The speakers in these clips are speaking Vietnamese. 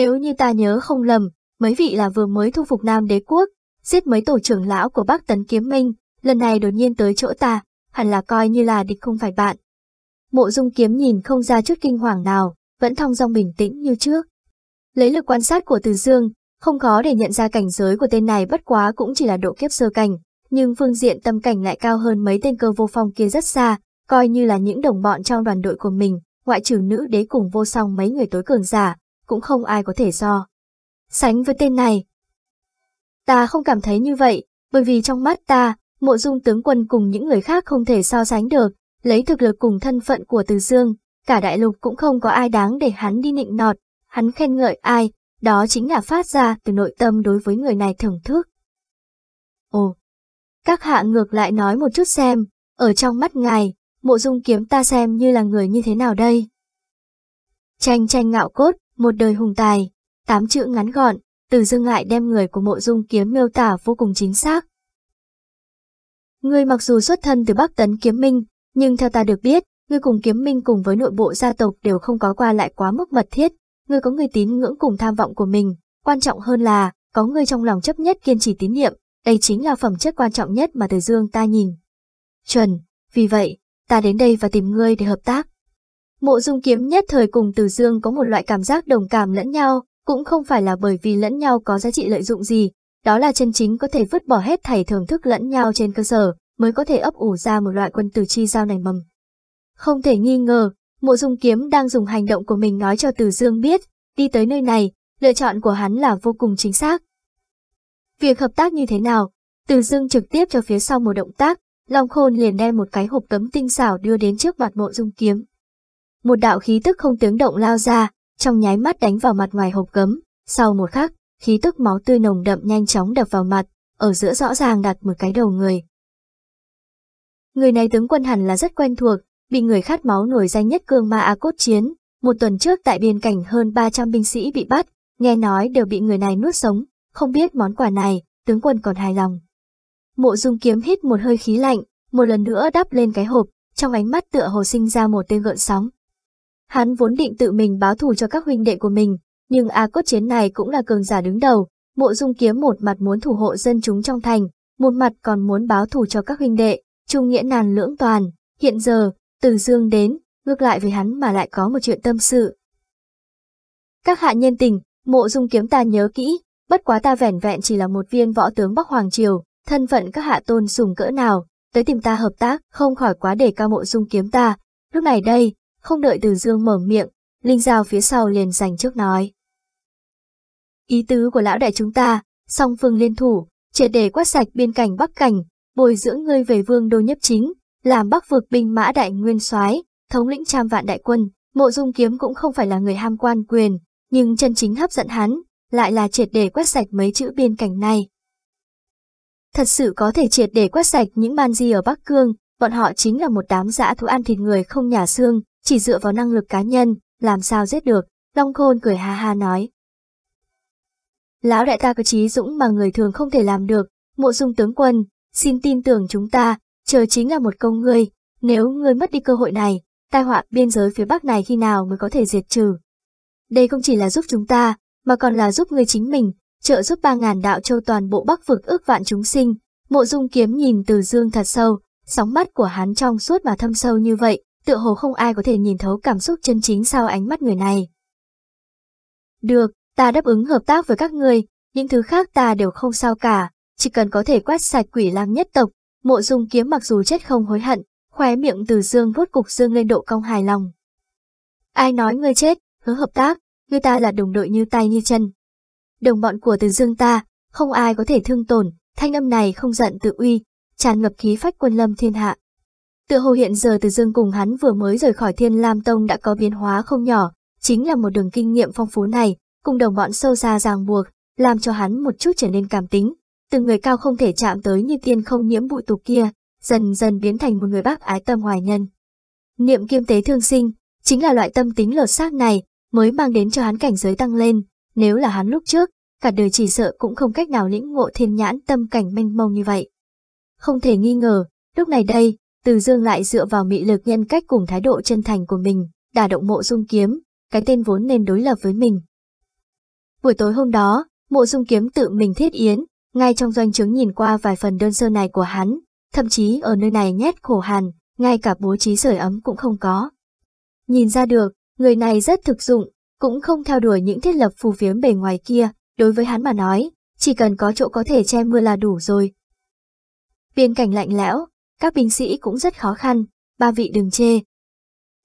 Nếu như ta nhớ không lầm, mấy vị là vừa mới thu phục Nam đế quốc, giết mấy tổ trưởng lão của Bắc Tấn Kiếm Minh, lần này đột nhiên tới chỗ ta, hẳn là coi như là địch không phải bạn. Mộ dung kiếm nhìn không ra chút kinh hoàng nào, vẫn thong dong bình tĩnh như trước. Lấy lực quan sát của Từ Dương, không khó để nhận ra cảnh giới của tên này bất quá cũng chỉ là độ kiếp sơ cảnh, nhưng phương diện tâm cảnh lại cao hơn mấy tên cơ vô phong kia rất xa, coi như là những đồng bọn trong đoàn đội của mình, ngoại trừ nữ đế cùng vô song mấy người tối cường giả, cũng không ai có thể so. Sánh với tên này. Ta không cảm thấy như vậy, bởi vì trong mắt ta, mộ dung tướng quân cùng những người khác không thể so sánh được, lấy thực lực cùng thân phận của Từ Dương, cả đại lục cũng không có ai đáng để hắn đi nịnh nọt, hắn khen ngợi ai, đó chính là phát ra từ nội tâm đối với người này thưởng thức. Ồ, các hạ ngược lại nói một chút xem, ở trong mắt ngài, mộ dung kiếm ta xem như là người như thế nào đây? Tranh tranh ngạo cốt, một đời hùng tài, tám chữ ngắn gọn, từ dương lại đem người của mộ dung kiếm miêu tả vô cùng chính xác. Ngươi mặc dù xuất thân từ Bắc Tấn Kiếm Minh, nhưng theo ta được biết, ngươi cùng Kiếm Minh cùng với nội bộ gia tộc đều không có qua lại quá mức mật thiết, ngươi có người tín ngưỡng cùng tham vọng của mình, quan trọng hơn là, có người trong lòng chấp nhất kiên trì tín niệm, đây chính là phẩm chất quan trọng nhất mà Từ Dương ta nhìn. Chuẩn, vì vậy, ta đến đây và tìm ngươi để hợp tác. Mộ dung kiếm nhất thời cùng Từ Dương có một loại cảm giác đồng cảm lẫn nhau, cũng không phải là bởi vì lẫn nhau có giá trị lợi dụng gì, đó là chân chính có thể vứt bỏ hết thảy thưởng thức lẫn nhau trên cơ sở, mới có thể ấp ủ ra một loại quân tử chi giao này mầm. Không thể nghi ngờ, mộ dung kiếm đang dùng hành động của mình nói cho Từ Dương biết, đi tới nơi này, lựa chọn của hắn là vô cùng chính xác. Việc hợp tác như thế nào? Từ Dương trực tiếp cho phía sau một động tác, Long Khôn liền đem một cái hộp cấm tinh xảo đưa đến trước mặt mộ dung kiếm. Một đạo khí tức không tiếng động lao ra, trong nháy mắt đánh vào mặt ngoài hộp cấm, sau một khắc, khí tức máu tươi nồng đậm nhanh chóng đập vào mặt, ở giữa rõ ràng đặt một cái đầu người. Người này tướng quân hẳn là rất quen thuộc, bị người khát máu nổi danh nhất cương ma A cốt chiến, một tuần trước tại biên cảnh hơn 300 binh sĩ bị bắt, nghe nói đều bị người này nuốt sống, không biết món quà này, tướng quân còn hài lòng. Mộ dung kiếm hít một hơi khí lạnh, một lần nữa đắp lên cái hộp, trong ánh mắt tựa hồ sinh ra một tên gợn sóng. Hắn vốn định tự mình báo thù cho các huynh đệ của mình, nhưng A cốt chiến này cũng là cường giả đứng đầu, mộ dung kiếm một mặt muốn thủ hộ dân chúng trong thành, một mặt còn muốn báo thù cho các huynh đệ, trung nghĩa nàn lưỡng toàn, hiện giờ, từ dương đến, ngược lại với hắn mà lại có một chuyện tâm sự. Các hạ nhân tình, mộ dung kiếm ta nhớ kỹ, bất quá ta vẻn vẹn chỉ là một viên võ tướng Bắc Hoàng Triều, thân phận các hạ tôn sùng cỡ nào, tới tìm ta hợp tác, không khỏi quá để cao mộ dung kiếm ta. Lúc này đây, không đợi từ dương mở miệng, Linh Giao phía sau liền giành trước nói. Ý tứ của lão đại chúng ta, song phương liên thủ, triệt để quát sạch biên cảnh Bắc Cảnh, bồi dưỡng ngươi về vương đô nhất chính, làm Bắc vực binh mã đại nguyên soái, thống lĩnh trăm vạn đại quân, mộ dung kiếm cũng không phải là người ham quan quyền, nhưng chân chính hấp dẫn hắn, lại là triệt để quét sạch mấy chữ biên cảnh này. Thật sự có thể triệt để quét sạch những man di ở Bắc Cương, bọn họ chính là một đám dã thú ăn thịt người không nhà xương, chỉ dựa vào năng lực cá nhân, làm sao giết được, Long Khôn cười ha ha nói. Lão đại ta có trí dũng mà người thường không thể làm được, mộ dung tướng quân, xin tin tưởng chúng ta, chờ chính là một công ngươi, nếu ngươi mất đi cơ hội này, tai họa biên giới phía Bắc này khi nào mới có thể diệt trừ. Đây không chỉ là giúp chúng ta, mà còn là giúp ngươi chính mình, trợ giúp ba ngàn đạo châu toàn bộ Bắc vực ước vạn chúng sinh. Mộ dung kiếm nhìn từ dương thật sâu, sóng mắt của hắn trong suốt mà thâm sâu như vậy, tựa hồ không ai có thể nhìn thấu cảm xúc chân chính sau ánh mắt người này. Được, ta đáp ứng hợp tác với các người, những thứ khác ta đều không sao cả, chỉ cần có thể quét sạch quỷ lang nhất tộc, mộ dung kiếm mặc dù chết không hối hận, khóe miệng từ dương vuốt cục dương lên độ cong hài lòng. Ai nói ngươi chết, hứa hợp tác, người ta là đồng đội như tay như chân. Đồng bọn của từ dương ta, không ai có thể thương tổn, thanh âm này không giận tự uy, tràn ngập khí phách quân lâm thiên hạ. Tự hồ hiện giờ từ dương cùng hắn vừa mới rời khỏi thiên lam tông đã có biến hóa không nhỏ, chính là một đường kinh nghiệm phong phú này, cùng đồng bọn sâu xa ràng buộc, làm cho hắn một chút trở nên cảm tính. Từng người cao không thể chạm tới như tiên không nhiễm bụi tục kia, dần dần biến thành một người bác ái tâm hoài nhân. Niệm kiêm tế thương sinh, chính là loại tâm tính lột xác này, mới mang đến cho hắn cảnh giới tăng lên, nếu là hắn lúc trước, cả đời chỉ sợ cũng không cách nào lĩnh ngộ thiên nhãn tâm cảnh mênh mông như vậy. Không thể nghi ngờ, lúc này đây, từ Dương lại dựa vào mị lực nhân cách cùng thái độ chân thành của mình, đả động mộ dung kiếm, cái tên vốn nên đối lập với mình. Buổi tối hôm đó, mộ dung kiếm tự mình thiết yến, ngay trong doanh trướng nhìn qua vài phần đơn sơ này của hắn, thậm chí ở nơi này nhét khổ hàn, ngay cả bố trí sưởi ấm cũng không có. Nhìn ra được, người này rất thực dụng, cũng không theo đuổi những thiết lập phù phiếm bề ngoài kia, đối với hắn mà nói, chỉ cần có chỗ có thể che mưa là đủ rồi. Biên cảnh lạnh lẽo, các binh sĩ cũng rất khó khăn, ba vị đừng chê.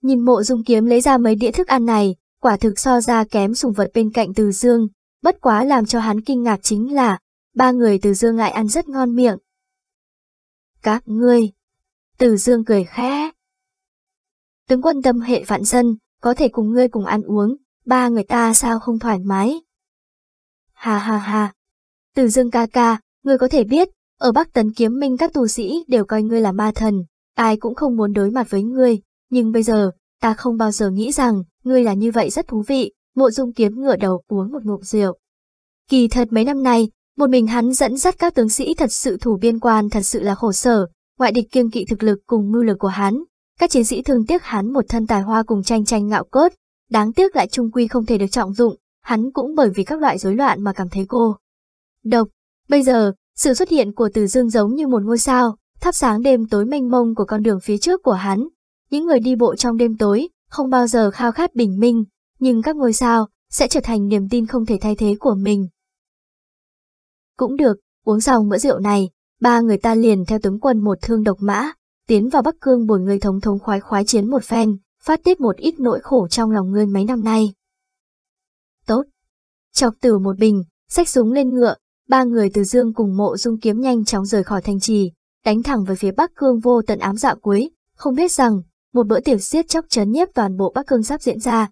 Nhìn mộ dung kiếm lấy ra mấy đĩa thức ăn này, quả thực so ra kém sùng vật bên cạnh từ dương, bất quá làm cho hắn kinh ngạc chính là, ba người từ dương lại ăn rất ngon miệng. Các ngươi, từ dương cười khẽ. Tướng quân tâm hệ vạn dân, có thể cùng ngươi cùng ăn uống, ba người ta sao không thoải mái. Ha ha ha. Từ dương ca ca, ngươi có thể biết, ở Bắc Tấn Kiếm Minh các tù sĩ đều coi ngươi là ma thần, ai cũng không muốn đối mặt với ngươi, nhưng bây giờ, ta không bao giờ nghĩ rằng, ngươi là như vậy rất thú vị, mộ dung kiếm ngửa đầu uống một ngụm rượu. Kỳ thật mấy năm nay, một mình hắn dẫn dắt các tướng sĩ thật sự thủ biên quan thật sự là khổ sở, ngoại địch kiêng kỵ thực lực cùng mưu lực của hắn. Các chiến sĩ thường tiếc hắn một thân tài hoa cùng tranh tranh ngạo cốt, đáng tiếc lại trung quy không thể được trọng dụng, hắn cũng bởi vì các loại rối loạn mà cảm thấy cô. Độc, bây giờ, sự xuất hiện của Từ Dương giống như một ngôi sao, thắp sáng đêm tối mênh mông của con đường phía trước của hắn. Những người đi bộ trong đêm tối, không bao giờ khao khát bình minh, nhưng các ngôi sao sẽ trở thành niềm tin không thể thay thế của mình. Cũng được, uống xong bữa rượu này, ba người ta liền theo tướng quân một thương độc mã, tiến vào Bắc Cương bồi người thống thống khoái khoái chiến một phen, phát tiết một ít nỗi khổ trong lòng ngươi mấy năm nay. Tốt. Chọc tử một bình, xách súng lên ngựa, ba người từ dương cùng mộ dung kiếm nhanh chóng rời khỏi thành trì, đánh thẳng về phía Bắc Cương vô tận ám dạ cuối, không biết rằng, một bữa tiệc xiết chóc chấn nhiếp toàn bộ Bắc Cương sắp diễn ra.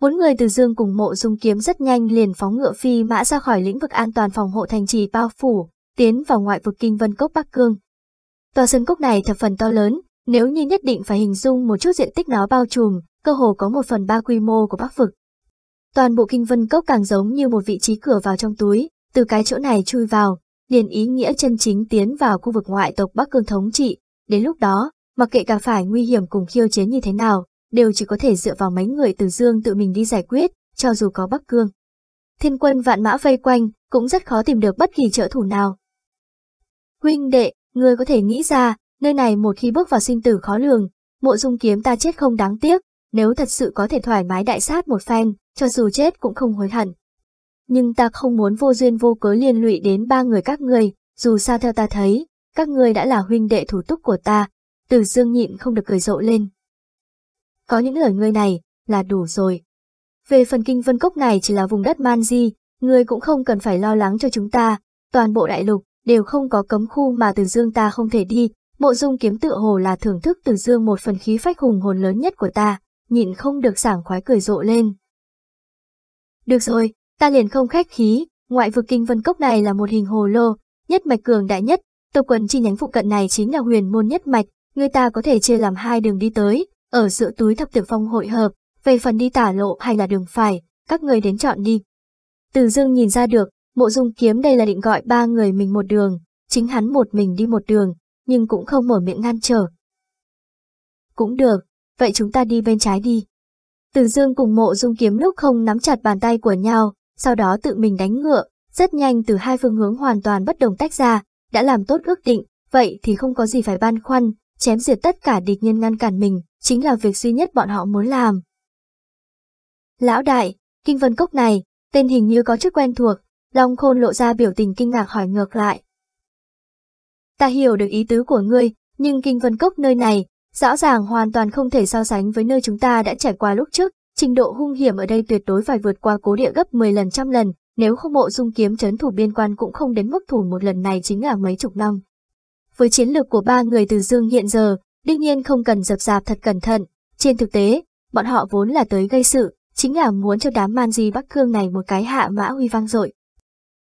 Bốn người từ dương cùng mộ dung kiếm rất nhanh liền phóng ngựa phi mã ra khỏi lĩnh vực an toàn phòng hộ thành trì bao phủ, tiến vào ngoại vực kinh vân cốc Bắc Cương. Tòa sân cốc này thập phần to lớn, nếu như nhất định phải hình dung một chút diện tích nó bao trùm, cơ hồ có một phần ba quy mô của Bắc vực. Toàn bộ kinh vân cốc càng giống như một vị trí cửa vào trong túi, từ cái chỗ này chui vào, liền ý nghĩa chân chính tiến vào khu vực ngoại tộc Bắc Cương thống trị. Đến lúc đó, mặc kệ cả phải nguy hiểm cùng khiêu chiến như thế nào, đều chỉ có thể dựa vào mấy người từ dương tự mình đi giải quyết, cho dù có Bắc Cương. Thiên quân vạn mã vây quanh, cũng rất khó tìm được bất kỳ trợ thủ nào. Huynh đệ, ngươi có thể nghĩ ra, nơi này một khi bước vào sinh tử khó lường, mộ dung kiếm ta chết không đáng tiếc, nếu thật sự có thể thoải mái đại sát một phen, cho dù chết cũng không hối hận. Nhưng ta không muốn vô duyên vô cớ liên lụy đến ba người các người, dù sao theo ta thấy, các người đã là huynh đệ thủ túc của ta, từ dương nhịn không được cười rộ lên. Có những lời ngươi này, là đủ rồi. Về phần kinh vân cốc này chỉ là vùng đất man di, ngươi cũng không cần phải lo lắng cho chúng ta, toàn bộ đại lục, đều không có cấm khu mà từ dương ta không thể đi, mộ dung kiếm tự hồ là thưởng thức từ dương một phần khí phách hùng hồn lớn nhất của ta, nhịn không được sảng khoái cười rộ lên. Được rồi, ta liền không khách khí, ngoại vực kinh vân cốc này là một hình hồ lô, nhất mạch cường đại nhất, tộc quần chi nhánh phụ cận này chính là huyền môn nhất mạch, người ta có thể chia làm hai đường đi tới, ở giữa túi thập tiểu phong hội hợp, về phần đi tả lộ hay là đường phải, các người đến chọn đi. Từ dương nhìn ra được, mộ dung kiếm đây là định gọi ba người mình một đường, chính hắn một mình đi một đường, nhưng cũng không mở miệng ngăn trở. Cũng được, vậy chúng ta đi bên trái đi. Từ dương cùng mộ dung kiếm lúc không nắm chặt bàn tay của nhau, sau đó tự mình đánh ngựa, rất nhanh từ hai phương hướng hoàn toàn bất đồng tách ra, đã làm tốt ước định, vậy thì không có gì phải băn khoăn, chém diệt tất cả địch nhân ngăn cản mình, chính là việc duy nhất bọn họ muốn làm. Lão đại, kinh vân cốc này, tên hình như có chút quen thuộc, Long Khôn lộ ra biểu tình kinh ngạc hỏi ngược lại. Ta hiểu được ý tứ của ngươi, nhưng kinh vân cốc nơi này, rõ ràng hoàn toàn không thể so sánh với nơi chúng ta đã trải qua lúc trước, trình độ hung hiểm ở đây tuyệt đối phải vượt qua cố địa gấp 10 lần trăm lần, nếu không mộ dung kiếm chấn thủ biên quan cũng không đến mức thủ một lần này chính là mấy chục năm. Với chiến lược của ba người từ dương hiện giờ, đương nhiên không cần dập dạp thật cẩn thận, trên thực tế, bọn họ vốn là tới gây sự, chính là muốn cho đám man di Bắc Cương này một cái hạ mã huy vang dội.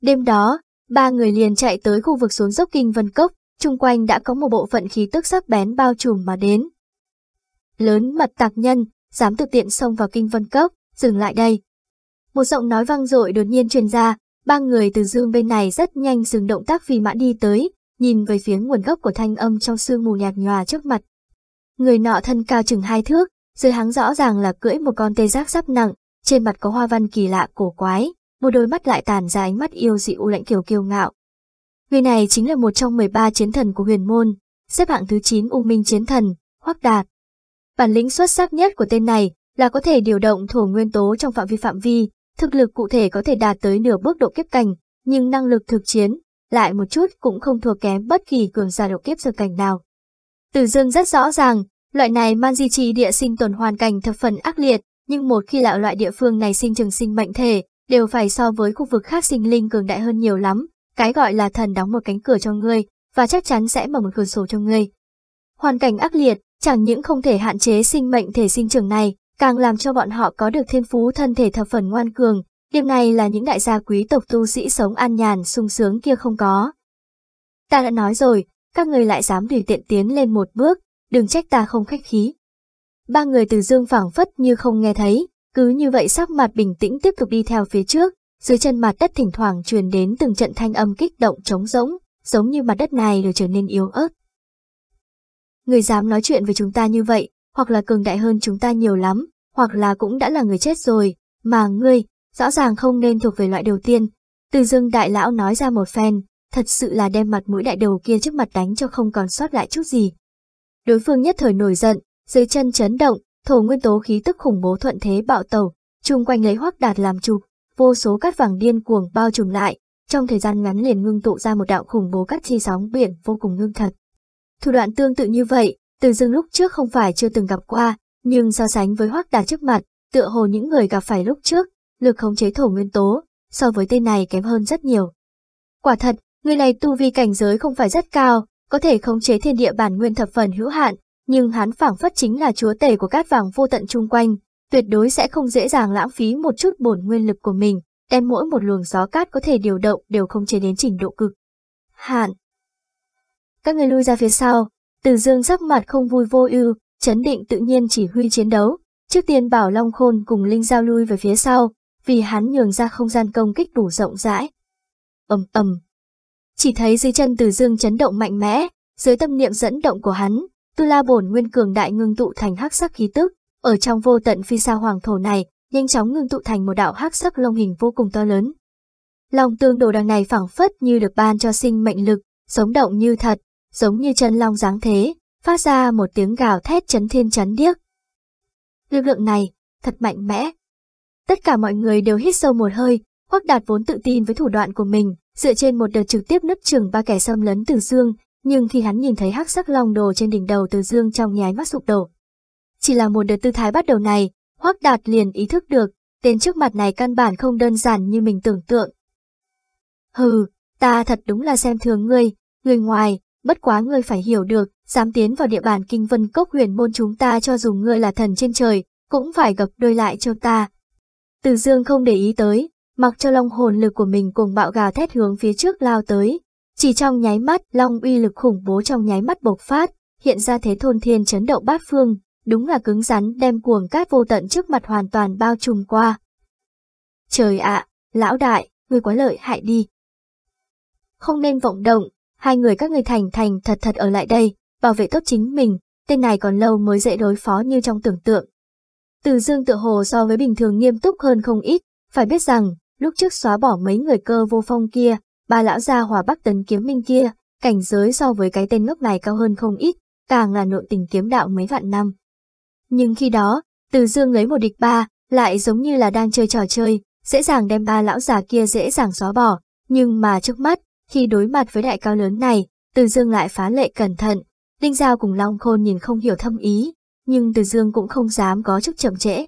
Đêm đó, ba người liền chạy tới khu vực xuống dốc kinh vân cốc, chung quanh đã có một bộ phận khí tức sắc bén bao trùm mà đến. Lớn mật tạc nhân, dám tự tiện xông vào kinh vân cốc, dừng lại đây. Một giọng nói vang dội đột nhiên truyền ra, ba người từ dương bên này rất nhanh dừng động tác vì mã đi tới, nhìn về phía nguồn gốc của thanh âm trong sương mù nhạt nhòa trước mặt. Người nọ thân cao chừng hai thước, dưới hắn rõ ràng là cưỡi một con tê giác sắp nặng, trên mặt có hoa văn kỳ lạ cổ quái, một đôi mắt lại tàn ra ánh mắt yêu dị u lãnh kiều kiêu ngạo. Người này chính là một trong 13 chiến thần của huyền môn, xếp hạng thứ 9 U Minh chiến thần, Hoắc Đạt. Bản lĩnh xuất sắc nhất của tên này là có thể điều động thổ nguyên tố trong phạm vi phạm vi, thực lực cụ thể có thể đạt tới nửa bước độ kiếp cảnh, nhưng năng lực thực chiến lại một chút cũng không thua kém bất kỳ cường giả độ kiếp sơ cảnh nào. Từ Dương rất rõ ràng, loại này man di trì địa sinh tồn hoàn cảnh thập phần ác liệt, nhưng một khi là loại địa phương này sinh trường sinh mệnh thể, đều phải so với khu vực khác sinh linh cường đại hơn nhiều lắm, cái gọi là thần đóng một cánh cửa cho ngươi, và chắc chắn sẽ mở một cửa sổ cho ngươi. Hoàn cảnh ác liệt, chẳng những không thể hạn chế sinh mệnh thể sinh trưởng này, càng làm cho bọn họ có được thiên phú thân thể thập phần ngoan cường, điểm này là những đại gia quý tộc tu sĩ sống an nhàn sung sướng kia không có. Ta đã nói rồi, các người lại dám tùy tiện tiến lên một bước, đừng trách ta không khách khí. Ba người từ dương phảng phất như không nghe thấy, cứ như vậy sắc mặt bình tĩnh tiếp tục đi theo phía trước, dưới chân mặt đất thỉnh thoảng truyền đến từng trận thanh âm kích động trống rỗng, giống như mặt đất này đều trở nên yếu ớt. Người dám nói chuyện với chúng ta như vậy, hoặc là cường đại hơn chúng ta nhiều lắm, hoặc là cũng đã là người chết rồi, mà ngươi, rõ ràng không nên thuộc về loại đầu tiên. Từ dưng đại lão nói ra một phen, thật sự là đem mặt mũi đại đầu kia trước mặt đánh cho không còn sót lại chút gì. Đối phương nhất thời nổi giận, dưới chân chấn động, thổ nguyên tố khí tức khủng bố thuận thế bạo tẩu, chung quanh lấy hoắc đạt làm trục, vô số cát vàng điên cuồng bao trùm lại, trong thời gian ngắn liền ngưng tụ ra một đạo khủng bố cát chi sóng biển vô cùng ngưng thật. Thủ đoạn tương tự như vậy, từ dưng lúc trước không phải chưa từng gặp qua, nhưng so sánh với hoắc Đà trước mặt, tựa hồ những người gặp phải lúc trước, lực khống chế thổ nguyên tố, so với tên này kém hơn rất nhiều. Quả thật, người này tu vi cảnh giới không phải rất cao, có thể khống chế thiên địa bản nguyên thập phần hữu hạn, nhưng hắn phảng phất chính là chúa tể của cát vàng vô tận chung quanh, tuyệt đối sẽ không dễ dàng lãng phí một chút bổn nguyên lực của mình, đem mỗi một luồng gió cát có thể điều động đều không chế đến trình độ cực. Hạn. Các người lui ra phía sau, từ dương sắc mặt không vui vô ưu, chấn định tự nhiên chỉ huy chiến đấu, trước tiên bảo Long Khôn cùng Linh Giao lui về phía sau, vì hắn nhường ra không gian công kích đủ rộng rãi. ầm ầm, chỉ thấy dưới chân Từ Dương chấn động mạnh mẽ, dưới tâm niệm dẫn động của hắn, Tu La bổn nguyên cường đại ngưng tụ thành hắc sắc khí tức, ở trong vô tận phi sa hoàng thổ này, nhanh chóng ngưng tụ thành một đạo hắc sắc long hình vô cùng to lớn. Long tương đồ đằng này phảng phất như được ban cho sinh mệnh lực, sống động như thật, giống như chân long dáng thế, phát ra một tiếng gào thét chấn thiên chấn điếc. Lực lượng này, thật mạnh mẽ. Tất cả mọi người đều hít sâu một hơi, Hoắc Đạt vốn tự tin với thủ đoạn của mình, dựa trên một đợt trực tiếp nứt chừng ba kẻ xâm lấn từ dương, nhưng khi hắn nhìn thấy hắc sắc long đồ trên đỉnh đầu từ dương trong nháy mắt sụp đổ. Chỉ là một đợt tư thái bắt đầu này, Hoắc Đạt liền ý thức được, tên trước mặt này căn bản không đơn giản như mình tưởng tượng. Hừ, ta thật đúng là xem thường ngươi, người ngoài, bất quá ngươi phải hiểu được, dám tiến vào địa bàn kinh vân cốc huyền môn chúng ta cho dù ngươi là thần trên trời, cũng phải gập đôi lại cho ta. Từ dương không để ý tới, mặc cho long hồn lực của mình cùng bạo gào thét hướng phía trước lao tới. Chỉ trong nháy mắt, long uy lực khủng bố trong nháy mắt bộc phát, hiện ra thế thôn thiên chấn động bát phương, đúng là cứng rắn đem cuồng cát vô tận trước mặt hoàn toàn bao trùm qua. Trời ạ, lão đại, ngươi quá lợi hại đi. Không nên vọng động, hai người các người thành thành thật thật ở lại đây, bảo vệ tốt chính mình, tên này còn lâu mới dễ đối phó như trong tưởng tượng. Từ dương tự hồ so với bình thường nghiêm túc hơn không ít, phải biết rằng, lúc trước xóa bỏ mấy người cơ vô phong kia, ba lão gia hòa bắc tấn kiếm minh kia, cảnh giới so với cái tên ngốc này cao hơn không ít, càng là nội tình kiếm đạo mấy vạn năm. Nhưng khi đó, từ dương lấy một địch ba, lại giống như là đang chơi trò chơi, dễ dàng đem ba lão già kia dễ dàng xóa bỏ, nhưng mà trước mắt, khi đối mặt với đại cao lớn này, từ dương lại phá lệ cẩn thận, Đinh Giao cùng Long Khôn nhìn không hiểu thâm ý, nhưng Từ Dương cũng không dám có chút chậm trễ.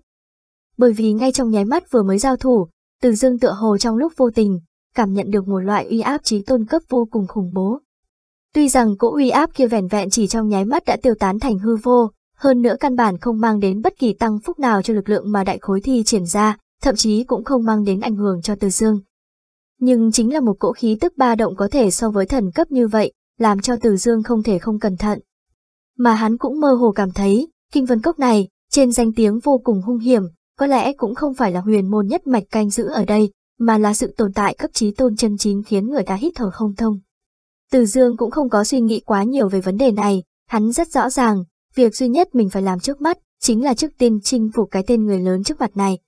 Bởi vì ngay trong nháy mắt vừa mới giao thủ, Từ Dương tựa hồ trong lúc vô tình, cảm nhận được một loại uy áp trí tôn cấp vô cùng khủng bố. Tuy rằng cỗ uy áp kia vẻn vẹn chỉ trong nháy mắt đã tiêu tán thành hư vô, hơn nữa căn bản không mang đến bất kỳ tăng phúc nào cho lực lượng mà đại khối thi triển ra, thậm chí cũng không mang đến ảnh hưởng cho Từ Dương. Nhưng chính là một cỗ khí tức ba động có thể so với thần cấp như vậy, làm cho Từ Dương không thể không cẩn thận. Mà hắn cũng mơ hồ cảm thấy, kinh vân cốc này, trên danh tiếng vô cùng hung hiểm, có lẽ cũng không phải là huyền môn nhất mạch canh giữ ở đây, mà là sự tồn tại cấp trí tôn chân chính khiến người ta hít thở không thông. Từ Dương cũng không có suy nghĩ quá nhiều về vấn đề này, hắn rất rõ ràng, việc duy nhất mình phải làm trước mắt, chính là trước tiên chinh phục cái tên người lớn trước mặt này.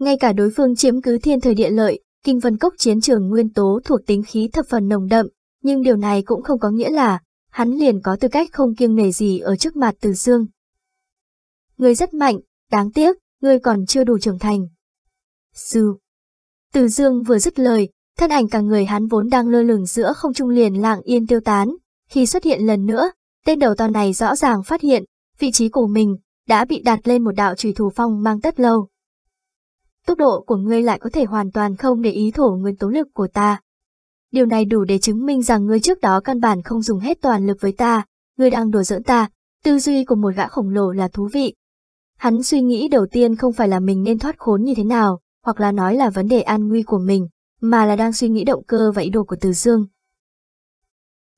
Ngay cả đối phương chiếm cứ thiên thời địa lợi, Kinh Vân Cốc chiến trường nguyên tố thuộc tính khí thập phần nồng đậm, nhưng điều này cũng không có nghĩa là hắn liền có tư cách không kiêng nể gì ở trước mặt Từ Dương. Ngươi rất mạnh, đáng tiếc, ngươi còn chưa đủ trưởng thành. Sư. Từ Dương vừa dứt lời, thân ảnh cả người hắn vốn đang lơ lửng giữa không trung liền lặng yên tiêu tán, khi xuất hiện lần nữa, tên đầu to này rõ ràng phát hiện, vị trí của mình đã bị đặt lên một đạo trùy thủ phong mang tất lâu. Tốc độ của ngươi lại có thể hoàn toàn không để ý thổ nguyên tố lực của ta. Điều này đủ để chứng minh rằng ngươi trước đó căn bản không dùng hết toàn lực với ta, ngươi đang đùa giỡn ta, tư duy của một gã khổng lồ là thú vị. Hắn suy nghĩ đầu tiên không phải là mình nên thoát khốn như thế nào, hoặc là nói là vấn đề an nguy của mình, mà là đang suy nghĩ động cơ và ý đồ của Từ Dương.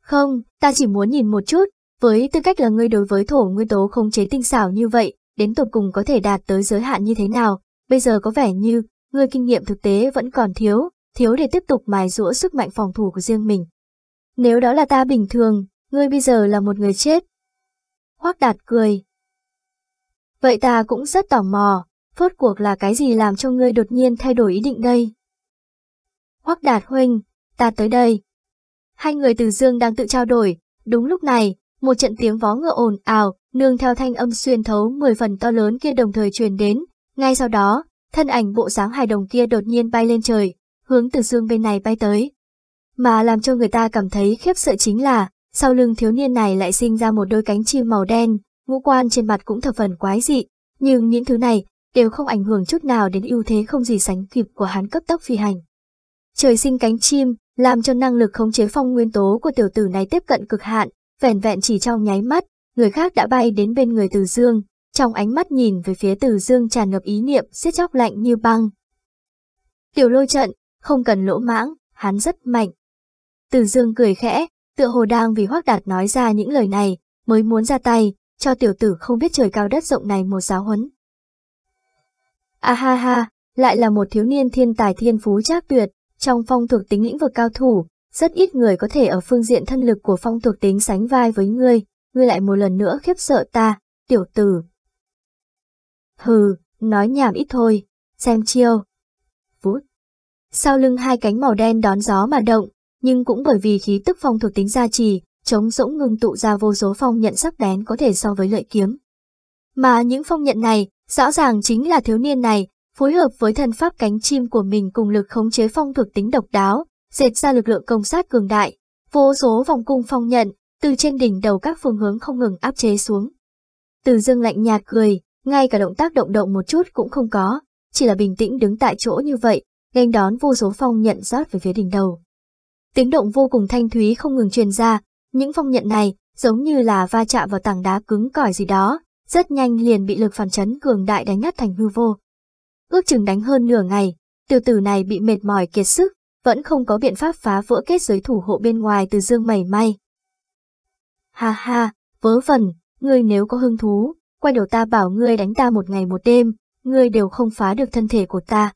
Không, ta chỉ muốn nhìn một chút, với tư cách là ngươi đối với thổ nguyên tố không chế tinh xảo như vậy, đến tột cùng có thể đạt tới giới hạn như thế nào, bây giờ có vẻ như, người kinh nghiệm thực tế vẫn còn thiếu, thiếu để tiếp tục mài rũa sức mạnh phòng thủ của riêng mình. Nếu đó là ta bình thường, ngươi bây giờ là một người chết. Hoác đạt cười. Vậy ta cũng rất tò mò, phốt cuộc là cái gì làm cho ngươi đột nhiên thay đổi ý định đây? Hoác đạt huynh, ta tới đây. Hai người từ dương đang tự trao đổi, đúng lúc này, một trận tiếng vó ngựa ồn ào, nương theo thanh âm xuyên thấu mười phần to lớn kia đồng thời truyền đến, ngay sau đó, thân ảnh bộ dáng hài đồng kia đột nhiên bay lên trời, hướng từ dương bên này bay tới. Mà làm cho người ta cảm thấy khiếp sợ chính là, sau lưng thiếu niên này lại sinh ra một đôi cánh chim màu đen, ngũ quan trên mặt cũng thập phần quái dị, nhưng những thứ này đều không ảnh hưởng chút nào đến ưu thế không gì sánh kịp của hắn cấp tốc phi hành. Trời sinh cánh chim, làm cho năng lực khống chế phong nguyên tố của tiểu tử này tiếp cận cực hạn, vẻn vẹn chỉ trong nháy mắt, người khác đã bay đến bên người Từ Dương, trong ánh mắt nhìn về phía Từ Dương tràn ngập ý niệm siết chóc lạnh như băng. Tiểu lôi trận, không cần lỗ mãng, hắn rất mạnh. Từ Dương cười khẽ, tựa hồ đang vì Hoác Đạt nói ra những lời này, mới muốn ra tay, cho tiểu tử không biết trời cao đất rộng này một giáo huấn. A ha ha, lại là một thiếu niên thiên tài thiên phú trác tuyệt, trong phong thuộc tính lĩnh vực cao thủ, rất ít người có thể ở phương diện thân lực của phong thuộc tính sánh vai với ngươi, ngươi lại một lần nữa khiếp sợ ta, tiểu tử. Hừ, nói nhảm ít thôi, xem chiêu. Vút. Sau lưng hai cánh màu đen đón gió mà động, nhưng cũng bởi vì khí tức phong thuộc tính gia trì, chống rỗng ngừng tụ ra vô số phong nhận sắc bén có thể so với lợi kiếm. Mà những phong nhận này, rõ ràng chính là thiếu niên này, phối hợp với thần pháp cánh chim của mình cùng lực khống chế phong thuộc tính độc đáo, dệt ra lực lượng công sát cường đại, vô số vòng cung phong nhận, từ trên đỉnh đầu các phương hướng không ngừng áp chế xuống. Từ dương lạnh nhạt cười, ngay cả động tác động động một chút cũng không có, chỉ là bình tĩnh đứng tại chỗ như vậy, nghênh đón vô số phong nhận rót về phía đỉnh đầu. Tiếng động vô cùng thanh thúy không ngừng truyền ra, những phong nhận này giống như là va chạm vào tảng đá cứng cỏi gì đó, rất nhanh liền bị lực phản chấn cường đại đánh nát thành hư vô. Ước chừng đánh hơn nửa ngày, tiểu tử này bị mệt mỏi kiệt sức, vẫn không có biện pháp phá vỡ kết giới thủ hộ bên ngoài từ dương mảy may. Ha ha, vớ vẩn, ngươi nếu có hứng thú, quay đầu ta bảo ngươi đánh ta một ngày một đêm, ngươi đều không phá được thân thể của ta.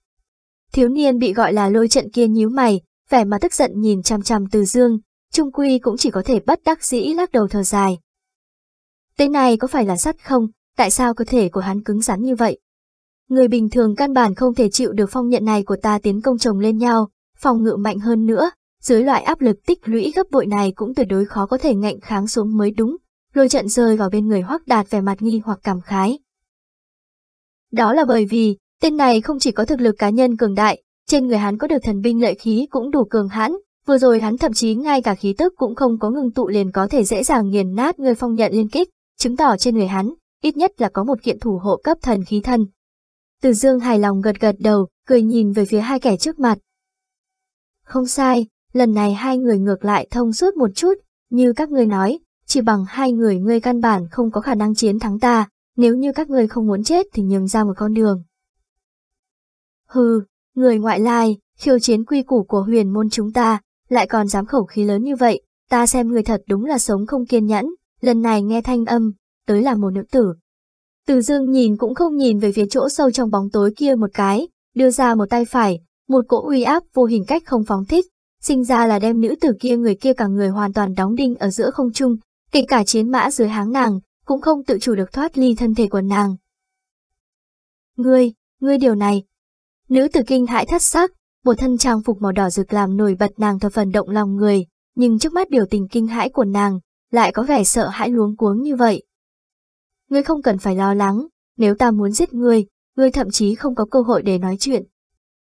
Thiếu niên bị gọi là lôi trận kia nhíu mày, vẻ mà tức giận nhìn chằm chằm từ dương, trung quy cũng chỉ có thể bất đắc dĩ lắc đầu thở dài. Tên này có phải là sắt không, tại sao cơ thể của hắn cứng rắn như vậy? Người bình thường căn bản không thể chịu được phong nhận này của ta tiến công chồng lên nhau, phòng ngự mạnh hơn nữa, dưới loại áp lực tích lũy gấp bội này cũng tuyệt đối khó có thể ngạnh kháng xuống mới đúng. Lôi trận rơi vào bên người hoắc đạt vẻ mặt nghi hoặc cảm khái. Đó là bởi vì, tên này không chỉ có thực lực cá nhân cường đại, trên người hắn có được thần binh lợi khí cũng đủ cường hãn, vừa rồi hắn thậm chí ngay cả khí tức cũng không có ngừng tụ liền có thể dễ dàng nghiền nát người phong nhận liên kích, chứng tỏ trên người hắn, ít nhất là có một kiện thủ hộ cấp thần khí thân. Từ dương hài lòng gật gật đầu, cười nhìn về phía hai kẻ trước mặt, không sai, lần này hai người ngược lại thông suốt một chút, như các ngươi nói, chỉ bằng hai người ngươi căn bản không có khả năng chiến thắng ta, nếu như các ngươi không muốn chết thì nhường ra một con đường. Hừ, người ngoại lai, khiêu chiến quy củ của huyền môn chúng ta, lại còn dám khẩu khí lớn như vậy, ta xem người thật đúng là sống không kiên nhẫn, lần này nghe thanh âm, tới là một nữ tử. Từ dương nhìn cũng không nhìn về phía chỗ sâu trong bóng tối kia một cái, đưa ra một tay phải, một cỗ uy áp vô hình cách không phóng thích, sinh ra là đem nữ tử kia người kia cả người hoàn toàn đóng đinh ở giữa không trung, kể cả chiến mã dưới háng nàng, cũng không tự chủ được thoát ly thân thể của nàng. Ngươi, ngươi điều này. Nữ tử kinh hãi thất sắc, một thân trang phục màu đỏ rực làm nổi bật nàng thập phần động lòng người, nhưng trước mắt biểu tình kinh hãi của nàng, lại có vẻ sợ hãi luống cuống như vậy. Ngươi không cần phải lo lắng, nếu ta muốn giết ngươi, ngươi thậm chí không có cơ hội để nói chuyện.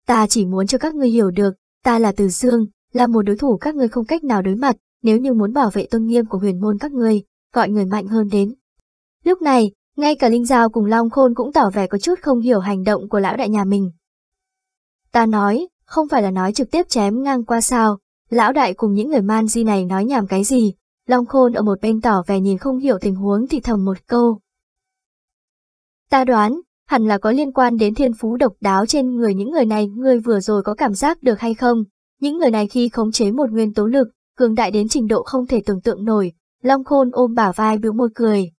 Ta chỉ muốn cho các ngươi hiểu được, ta là Từ Dương, là một đối thủ các ngươi không cách nào đối mặt, nếu như muốn bảo vệ tôn nghiêm của huyền môn các ngươi, gọi người mạnh hơn đến. Lúc này, ngay cả Linh Giao cùng Long Khôn cũng tỏ vẻ có chút không hiểu hành động của lão đại nhà mình. Ta nói, không phải là nói trực tiếp chém ngang qua sao, lão đại cùng những người man di này nói nhảm cái gì, Long Khôn ở một bên tỏ vẻ nhìn không hiểu tình huống thì thầm một câu. Ta đoán, hẳn là có liên quan đến thiên phú độc đáo trên người những người này người vừa rồi có cảm giác được hay không? Những người này khi khống chế một nguyên tố lực, cường đại đến trình độ không thể tưởng tượng nổi, Long Khôn ôm bả vai biểu môi cười.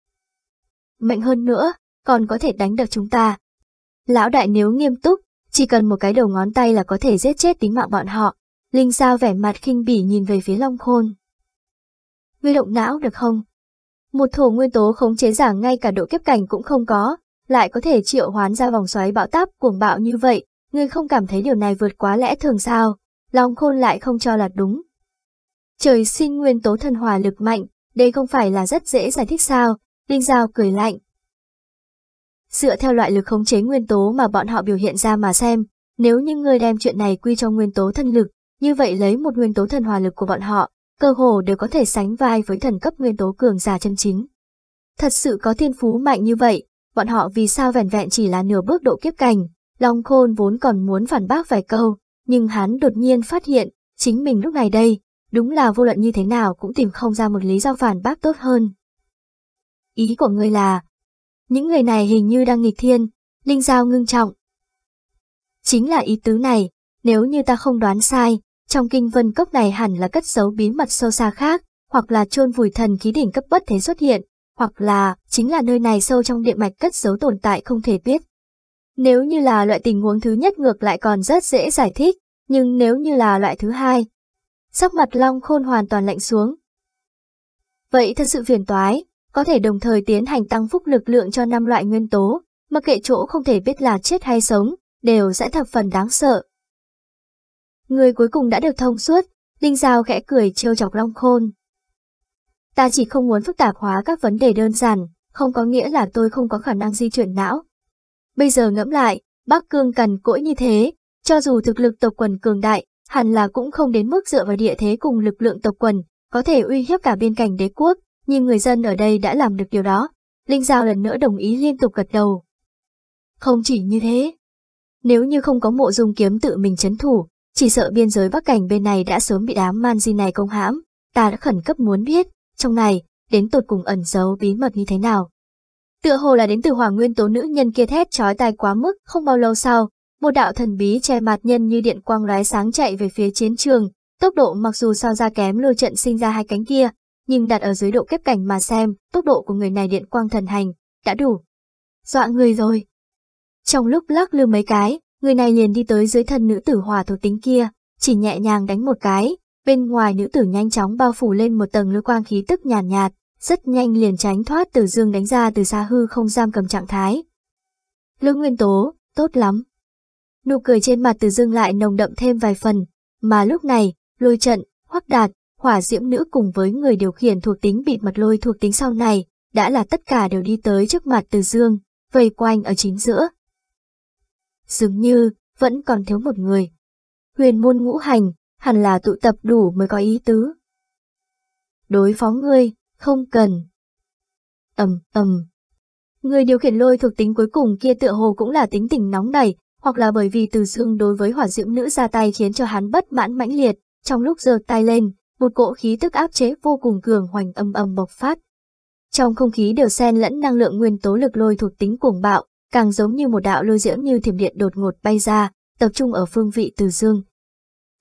Mạnh hơn nữa, còn có thể đánh được chúng ta. Lão đại nếu nghiêm túc, chỉ cần một cái đầu ngón tay là có thể giết chết tính mạng bọn họ. Linh Sao vẻ mặt khinh bỉ nhìn về phía Long Khôn. Ngươi động não được không? Một thổ nguyên tố khống chế giả ngay cả độ kiếp cảnh cũng không có, lại có thể triệu hoán ra vòng xoáy bão táp cuồng bạo như vậy, ngươi không cảm thấy điều này vượt quá lẽ thường sao? Long Khôn lại không cho là đúng. Trời sinh nguyên tố thần hỏa lực mạnh, đây không phải là rất dễ giải thích sao? Linh Giao cười lạnh. Dựa theo loại lực khống chế nguyên tố mà bọn họ biểu hiện ra mà xem, nếu như ngươi đem chuyện này quy cho nguyên tố thân lực, như vậy lấy một nguyên tố thần hòa lực của bọn họ, cơ hồ đều có thể sánh vai với thần cấp nguyên tố cường giả chân chính. Thật sự có thiên phú mạnh như vậy, bọn họ vì sao vẻn vẹn chỉ là nửa bước độ kiếp cảnh, Long Khôn vốn còn muốn phản bác vài câu, nhưng hắn đột nhiên phát hiện, chính mình lúc này đây, đúng là vô luận như thế nào cũng tìm không ra một lý do phản bác tốt hơn. Ý của ngươi là, những người này hình như đang nghịch thiên, Linh Giao ngưng trọng. Chính là ý tứ này, nếu như ta không đoán sai, trong kinh vân cốc này hẳn là cất giấu bí mật sâu xa khác, hoặc là chôn vùi thần khí đỉnh cấp bất thế xuất hiện, hoặc là chính là nơi này sâu trong địa mạch cất giấu tồn tại không thể biết. Nếu như là loại tình huống thứ nhất ngược lại còn rất dễ giải thích, nhưng nếu như là loại thứ hai, sắc mặt Long Khôn hoàn toàn lạnh xuống. Vậy thật sự phiền toái, có thể đồng thời tiến hành tăng phúc lực lượng cho năm loại nguyên tố, mà kệ chỗ không thể biết là chết hay sống, đều sẽ thập phần đáng sợ. Người cuối cùng đã được thông suốt, Linh Giao khẽ cười trêu chọc Long Khôn. Ta chỉ không muốn phức tạp hóa các vấn đề đơn giản, không có nghĩa là tôi không có khả năng di chuyển não. Bây giờ ngẫm lại, Bắc Cương cần cỗi như thế, cho dù thực lực tộc quần cường đại, hẳn là cũng không đến mức dựa vào địa thế cùng lực lượng tộc quần, có thể uy hiếp cả biên cảnh đế quốc, nhưng người dân ở đây đã làm được điều đó. Linh Giao lần nữa đồng ý liên tục gật đầu. Không chỉ như thế. Nếu như không có mộ dung kiếm tự mình chấn thủ, chỉ sợ biên giới bắc cảnh bên này đã sớm bị đám man di này công hãm, ta đã khẩn cấp muốn biết, trong này, đến tột cùng ẩn giấu bí mật như thế nào. Tựa hồ là đến từ hoàng nguyên tố nữ nhân kia thét chói tai quá mức, không bao lâu sau, một đạo thần bí che mặt nhân như điện quang lóe sáng chạy về phía chiến trường, tốc độ mặc dù sao ra kém lôi trận sinh ra hai cánh kia, nhưng đặt ở dưới độ kép cảnh mà xem, tốc độ của người này điện quang thần hành, đã đủ. Dọa người rồi. Trong lúc lắc lư mấy cái, người này liền đi tới dưới thân nữ tử hòa thổ tính kia, chỉ nhẹ nhàng đánh một cái, bên ngoài nữ tử nhanh chóng bao phủ lên một tầng lôi quang khí tức nhàn nhạt, nhạt, rất nhanh liền tránh thoát từ dương đánh ra từ xa hư không giam cầm trạng thái. Lương nguyên tố, tốt lắm. Nụ cười trên mặt từ dương lại nồng đậm thêm vài phần, mà lúc này, lôi trận, hoắc đạt, hỏa diễm nữ cùng với người điều khiển thuộc tính bịt mặt lôi thuộc tính sau này, đã là tất cả đều đi tới trước mặt từ dương, vây quanh ở chính giữa. Dường như, vẫn còn thiếu một người. Huyền môn ngũ hành, hẳn là tụ tập đủ mới có ý tứ. Đối phó ngươi, không cần. ầm ầm. Người điều khiển lôi thuộc tính cuối cùng kia tựa hồ cũng là tính tình nóng nảy, hoặc là bởi vì từ dương đối với hỏa diễm nữ ra tay khiến cho hắn bất mãn mãnh liệt, trong lúc giơ tay lên, một cỗ khí tức áp chế vô cùng cường hoành âm âm bộc phát. Trong không khí đều xen lẫn năng lượng nguyên tố lực lôi thuộc tính cuồng bạo, càng giống như một đạo lôi diễm như thiểm điện đột ngột bay ra, tập trung ở phương vị Từ Dương.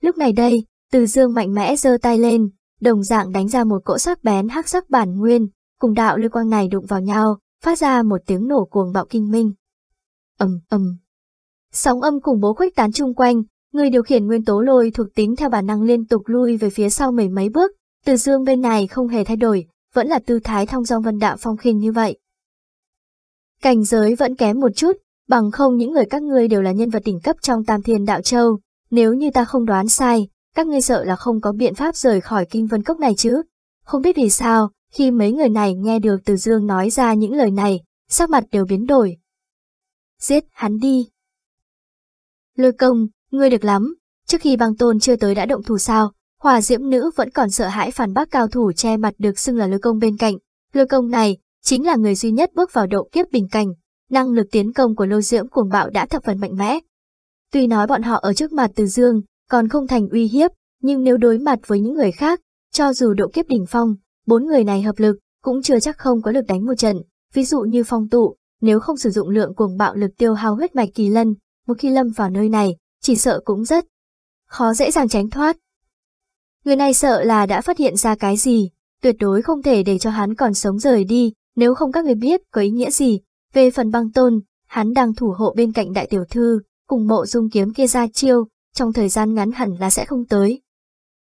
Lúc này đây, Từ Dương mạnh mẽ giơ tay lên, đồng dạng đánh ra một cỗ sắc bén hắc sắc bản nguyên, cùng đạo lôi quang này đụng vào nhau, phát ra một tiếng nổ cuồng bạo kinh minh. Ầm ầm. Sóng âm cùng bố khuếch tán chung quanh, Người điều khiển nguyên tố lôi thuộc tính theo bản năng liên tục lui về phía sau mấy mấy bước, từ dương bên này không hề thay đổi, vẫn là tư thái thong dong vân đạo phong khinh như vậy. Cảnh giới vẫn kém một chút, bằng không những người các ngươi đều là nhân vật đỉnh cấp trong tam thiên đạo châu, nếu như ta không đoán sai, các ngươi sợ là không có biện pháp rời khỏi kinh vân cốc này chứ. Không biết vì sao, khi mấy người này nghe được Từ Dương nói ra những lời này, sắc mặt đều biến đổi. Giết hắn đi. Lôi công, ngươi được lắm, trước khi băng tôn chưa tới đã động thủ sao, hòa diễm nữ vẫn còn sợ hãi phản bác cao thủ che mặt được xưng là lôi công bên cạnh. Lôi công này, chính là người duy nhất bước vào độ kiếp bình cảnh, năng lực tiến công của lôi diễm cuồng bạo đã thập phần mạnh mẽ. Tuy nói bọn họ ở trước mặt Từ Dương, còn không thành uy hiếp, nhưng nếu đối mặt với những người khác, cho dù độ kiếp đỉnh phong, bốn người này hợp lực, cũng chưa chắc không có lực đánh một trận. Ví dụ như phong tụ, nếu không sử dụng lượng cuồng bạo lực tiêu hao huyết mạch kỳ lân, một khi lâm vào nơi này, chỉ sợ cũng rất khó dễ dàng tránh thoát. Người này sợ là đã phát hiện ra cái gì, tuyệt đối không thể để cho hắn còn sống rời đi, nếu không các người biết có ý nghĩa gì. Về phần băng tôn, hắn đang thủ hộ bên cạnh đại tiểu thư, cùng mộ dung kiếm kia ra chiêu, trong thời gian ngắn hẳn là sẽ không tới.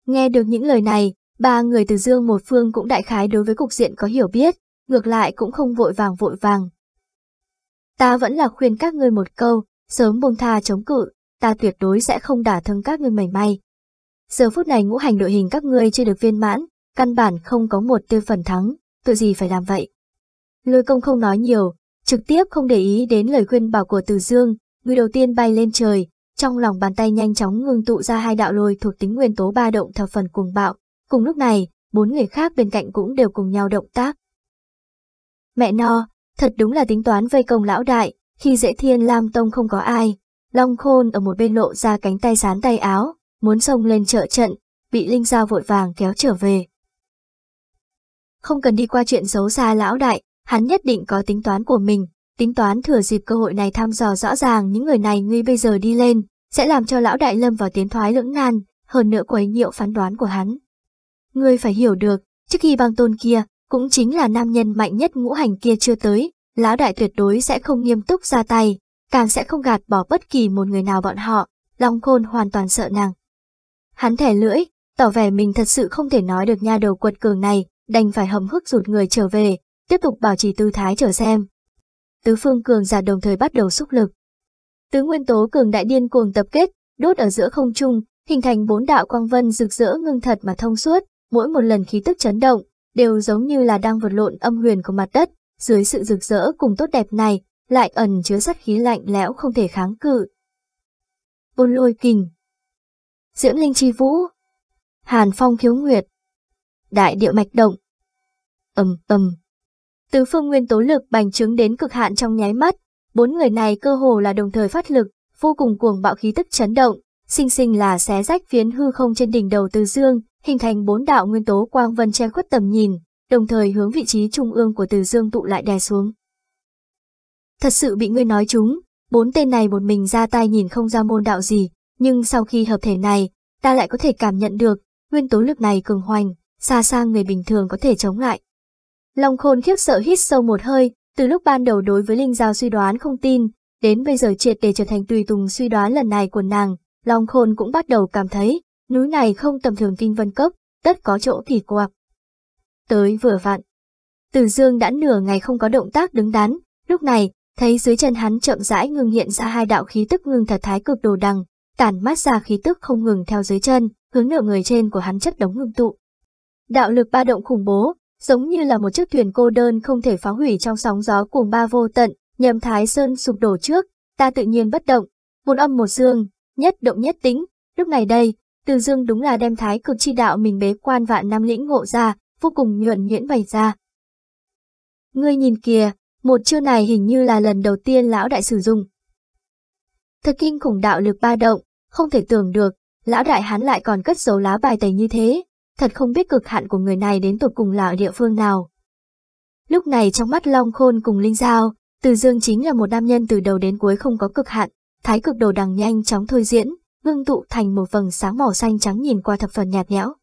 Nghe được những lời này, ba người từ dương một phương cũng đại khái đối với cục diện có hiểu biết, ngược lại cũng không vội vàng vội vàng. Ta vẫn là khuyên các ngươi một câu, sớm buông tha chống cự, ta tuyệt đối sẽ không đả thương các ngươi mảy may. Giờ phút này ngũ hành đội hình các ngươi chưa được viên mãn, căn bản không có một tiêu phần thắng, tự gì phải làm vậy. Lôi công không nói nhiều, trực tiếp không để ý đến lời khuyên bảo của Từ Dương, người đầu tiên bay lên trời, trong lòng bàn tay nhanh chóng ngưng tụ ra hai đạo lôi thuộc tính nguyên tố ba động theo phần cuồng bạo. Cùng lúc này, bốn người khác bên cạnh cũng đều cùng nhau động tác. Mẹ no, thật đúng là tính toán vây công lão đại, khi dễ thiên lam tông không có ai. Long khôn ở một bên lộ ra cánh tay sán tay áo, muốn xông lên trợ trận, bị Linh Giao vội vàng kéo trở về. Không cần đi qua chuyện xấu xa lão đại, hắn nhất định có tính toán của mình, tính toán thừa dịp cơ hội này thăm dò rõ ràng những người này ngươi bây giờ đi lên, sẽ làm cho lão đại lâm vào tiến thoái lưỡng nan, hơn nữa quấy nhiễu phán đoán của hắn. Ngươi phải hiểu được, trước khi băng tôn kia, cũng chính là nam nhân mạnh nhất ngũ hành kia chưa tới, lão đại tuyệt đối sẽ không nghiêm túc ra tay, càng sẽ không gạt bỏ bất kỳ một người nào bọn họ, Long Khôn hoàn toàn sợ nàng. Hắn thẻ lưỡi, tỏ vẻ mình thật sự không thể nói được nha đầu quật cường này, đành phải hầm hức rụt người trở về, tiếp tục bảo trì tư thái chờ xem. Tứ phương cường giả đồng thời bắt đầu xúc lực. Tứ nguyên tố cường đại điên cuồng tập kết, đốt ở giữa không trung, hình thành bốn đạo quang vân rực rỡ ngưng thật mà thông suốt, mỗi một lần khí tức chấn động, đều giống như là đang vật lộn âm huyền của mặt đất, dưới sự rực rỡ cùng tốt đẹp này, lại ẩn chứa sát khí lạnh lẽo không thể kháng cự. Bôn lôi kình. Diễm linh chi vũ. Hàn phong khiếu nguyệt. Đại điệu mạch động. Ầm ầm. Tứ phương nguyên tố lực bành trướng đến cực hạn trong nháy mắt, bốn người này cơ hồ là đồng thời phát lực, vô cùng cuồng bạo khí tức chấn động, sinh sinh là xé rách phiến hư không trên đỉnh đầu Từ Dương, hình thành bốn đạo nguyên tố quang vân che khuất tầm nhìn, đồng thời hướng vị trí trung ương của Từ Dương tụ lại đè xuống. Thật sự bị ngươi nói chúng, bốn tên này một mình ra tay nhìn không ra môn đạo gì, nhưng sau khi hợp thể này, ta lại có thể cảm nhận được, nguyên tố lực này cường hoành, xa xa người bình thường có thể chống lại. Long khôn khiếp sợ hít sâu một hơi, từ lúc ban đầu đối với Linh Giao suy đoán không tin, đến bây giờ triệt để trở thành tùy tùng suy đoán lần này của nàng, Long khôn cũng bắt đầu cảm thấy, núi này không tầm thường kinh vân cốc, tất có chỗ kỳ quặc. Tới vừa vặn. Từ dương đã nửa ngày không có động tác đứng đắn, lúc này, thấy dưới chân hắn chậm rãi ngừng hiện ra hai đạo khí tức ngưng thật thái cực đồ đằng, tản mát ra khí tức không ngừng theo dưới chân, hướng nửa người trên của hắn chất đống ngưng tụ. Đạo lực ba động khủng bố, giống như là một chiếc thuyền cô đơn không thể phá hủy trong sóng gió cuồng ba vô tận, nhầm Thái Sơn sụp đổ trước, ta tự nhiên bất động, một âm một dương, nhất động nhất tính, lúc này đây, từ dương đúng là đem thái cực chi đạo mình bế quan vạn năm lĩnh ngộ ra, vô cùng nhuận nhuyễn bày ra. Ngươi nhìn kìa, một chiêu này hình như là lần đầu tiên lão đại sử dụng. Thật kinh khủng đạo lực ba động, không thể tưởng được, lão đại hắn lại còn cất giấu lá bài tẩy như thế, thật không biết cực hạn của người này đến tột cùng là ở địa phương nào. Lúc này trong mắt Long Khôn cùng Linh Giao, Từ Dương chính là một nam nhân từ đầu đến cuối không có cực hạn, thái cực đồ đằng nhanh chóng thôi diễn, ngưng tụ thành một vầng sáng màu xanh trắng nhìn qua thập phần nhạt nhẽo.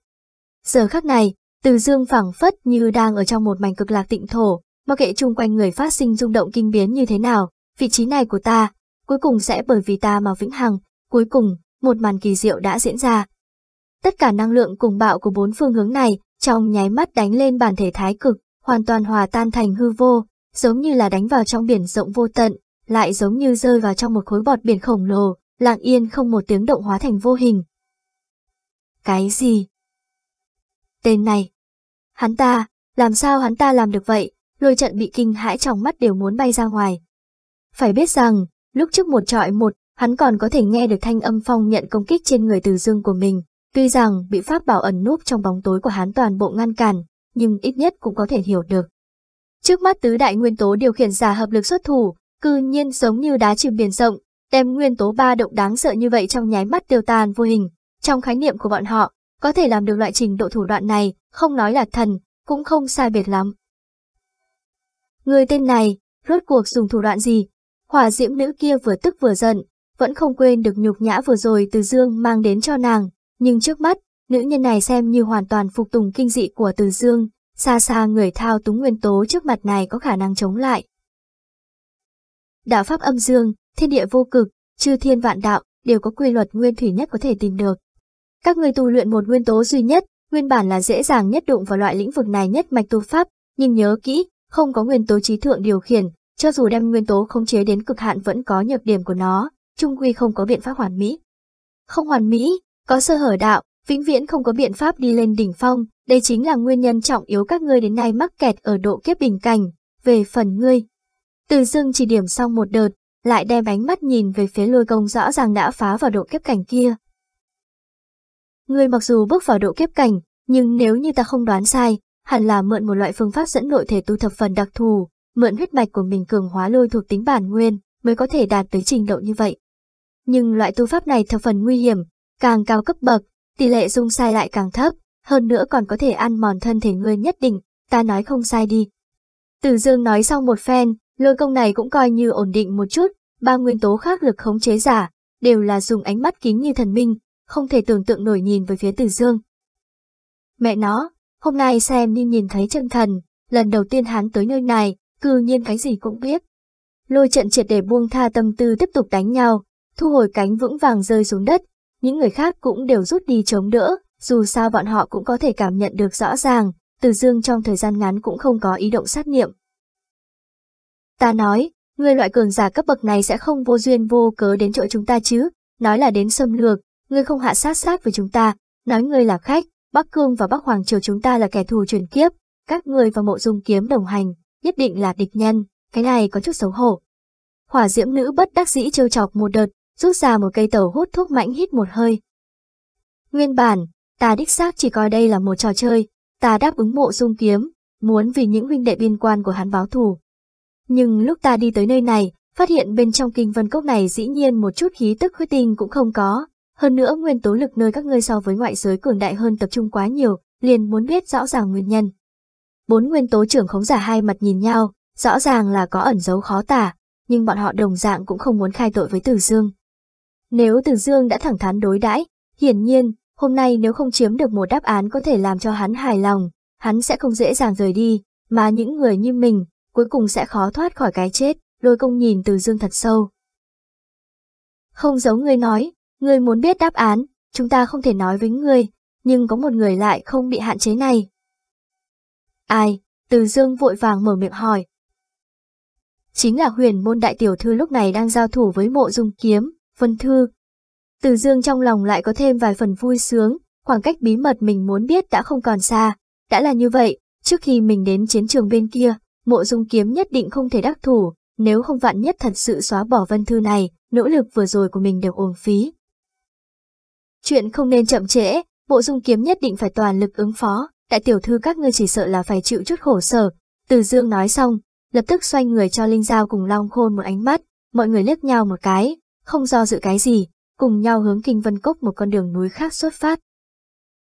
Giờ khắc này, từ Dương phẳng phất như đang ở trong một mảnh cực lạc tịnh thổ, mặc kệ chung quanh người phát sinh rung động kinh biến như thế nào, vị trí này của ta, cuối cùng sẽ bởi vì ta mà vĩnh hằng, cuối cùng, một màn kỳ diệu đã diễn ra. Tất cả năng lượng cùng bạo của bốn phương hướng này, trong nháy mắt đánh lên bản thể thái cực, hoàn toàn hòa tan thành hư vô, giống như là đánh vào trong biển rộng vô tận, lại giống như rơi vào trong một khối bọt biển khổng lồ, lặng yên không một tiếng động hóa thành vô hình. Cái gì? Tên này. Hắn ta, làm sao hắn ta làm được vậy? Lôi trận bị kinh hãi trong mắt đều muốn bay ra ngoài. Phải biết rằng, lúc trước một trọi một, hắn còn có thể nghe được thanh âm phong nhận công kích trên người từ dương của mình. Tuy rằng bị pháp bảo ẩn núp trong bóng tối của hắn toàn bộ ngăn cản, nhưng ít nhất cũng có thể hiểu được. Trước mắt tứ đại nguyên tố điều khiển giả hợp lực xuất thủ, cư nhiên giống như đá chìm biển rộng, đem nguyên tố ba động đáng sợ như vậy trong nháy mắt tiêu tan vô hình. Trong khái niệm của bọn họ, có thể làm được loại trình độ thủ đoạn này, không nói là thần, cũng không sai biệt lắm. Người tên này, rốt cuộc dùng thủ đoạn gì? Hỏa diễm nữ kia vừa tức vừa giận, vẫn không quên được nhục nhã vừa rồi từ dương mang đến cho nàng, nhưng trước mắt, nữ nhân này xem như hoàn toàn phục tùng kinh dị của từ dương, xa xa người thao túng nguyên tố trước mặt này có khả năng chống lại. Đạo pháp âm dương, thiên địa vô cực, chư thiên vạn đạo, đều có quy luật nguyên thủy nhất có thể tìm được. Các người tu luyện một nguyên tố duy nhất, nguyên bản là dễ dàng nhất đụng vào loại lĩnh vực này nhất mạch tu pháp, nhưng nhớ kỹ, không có nguyên tố trí thượng điều khiển, cho dù đem nguyên tố khống chế đến cực hạn vẫn có nhược điểm của nó, trung quy không có biện pháp hoàn mỹ. Không hoàn mỹ, có sơ hở đạo, vĩnh viễn không có biện pháp đi lên đỉnh phong, đây chính là nguyên nhân trọng yếu các ngươi đến nay mắc kẹt ở độ kiếp bình cảnh, về phần ngươi. Từ dưng chỉ điểm xong một đợt, lại đem ánh mắt nhìn về phía lôi công rõ ràng đã phá vào độ kiếp cảnh kia. Ngươi mặc dù bước vào độ kiếp cảnh, nhưng nếu như ta không đoán sai, hẳn là mượn một loại phương pháp dẫn nội thể tu thập phần đặc thù, mượn huyết mạch của mình cường hóa lôi thuộc tính bản nguyên, mới có thể đạt tới trình độ như vậy. Nhưng loại tu pháp này thập phần nguy hiểm, càng cao cấp bậc, tỷ lệ dung sai lại càng thấp, hơn nữa còn có thể ăn mòn thân thể ngươi nhất định, ta nói không sai đi. Từ dương nói xong một phen, lôi công này cũng coi như ổn định một chút, ba nguyên tố khác lực khống chế giả, đều là dùng ánh mắt kính như thần minh, không thể tưởng tượng nổi nhìn về phía từ dương. Mẹ nó, hôm nay xem như nhìn thấy chân thần, lần đầu tiên hắn tới nơi này, cư nhiên cái gì cũng biết. Lôi trận triệt để buông tha tâm tư tiếp tục đánh nhau, thu hồi cánh vững vàng rơi xuống đất, những người khác cũng đều rút đi chống đỡ, dù sao bọn họ cũng có thể cảm nhận được rõ ràng, từ dương trong thời gian ngắn cũng không có ý động sát niệm. Ta nói, người loại cường giả cấp bậc này sẽ không vô duyên vô cớ đến chỗ chúng ta chứ, nói là đến xâm lược, ngươi không hạ sát sát với chúng ta, nói ngươi là khách, Bắc Cương và Bắc Hoàng Triều chúng ta là kẻ thù truyền kiếp, các người và mộ dung kiếm đồng hành, nhất định là địch nhân, cái này có chút xấu hổ. Hỏa diễm nữ bất đắc dĩ trêu chọc một đợt, rút ra một cây tẩu hút thuốc mạnh hít một hơi. Nguyên bản, ta đích xác chỉ coi đây là một trò chơi, ta đáp ứng mộ dung kiếm, muốn vì những huynh đệ biên quan của hắn báo thù. Nhưng lúc ta đi tới nơi này, phát hiện bên trong kinh vân cốc này dĩ nhiên một chút khí tức huyết tinh cũng không có, hơn nữa nguyên tố lực nơi các ngươi so với ngoại giới cường đại hơn tập trung quá nhiều, liền muốn biết rõ ràng nguyên nhân. Bốn nguyên tố trưởng khống giả hai mặt nhìn nhau, rõ ràng là có ẩn dấu khó tả, nhưng bọn họ đồng dạng cũng không muốn khai tội với từ Dương. Nếu từ Dương đã thẳng thắn đối đãi, hiển nhiên, hôm nay nếu không chiếm được một đáp án có thể làm cho hắn hài lòng, hắn sẽ không dễ dàng rời đi, mà những người như mình, cuối cùng sẽ khó thoát khỏi cái chết, lôi công nhìn từ Dương thật sâu. Không giống ngươi nói, ngươi muốn biết đáp án, chúng ta không thể nói với ngươi, nhưng có một người lại không bị hạn chế này. Ai? Từ Dương vội vàng mở miệng hỏi. Chính là huyền môn đại tiểu thư lúc này đang giao thủ với mộ dung kiếm, Vân Thư. Từ dương trong lòng lại có thêm vài phần vui sướng, khoảng cách bí mật mình muốn biết đã không còn xa. Đã là như vậy, trước khi mình đến chiến trường bên kia, mộ dung kiếm nhất định không thể đắc thủ, nếu không vạn nhất thật sự xóa bỏ Vân Thư này, nỗ lực vừa rồi của mình đều uổng phí. Chuyện không nên chậm trễ, bộ dung kiếm nhất định phải toàn lực ứng phó, đại tiểu thư các ngươi chỉ sợ là phải chịu chút khổ sở. Từ dương nói xong, lập tức xoay người cho Linh Giao cùng Long Khôn một ánh mắt, mọi người liếc nhau một cái, không do dự cái gì, cùng nhau hướng Kinh Vân Cốc một con đường núi khác xuất phát.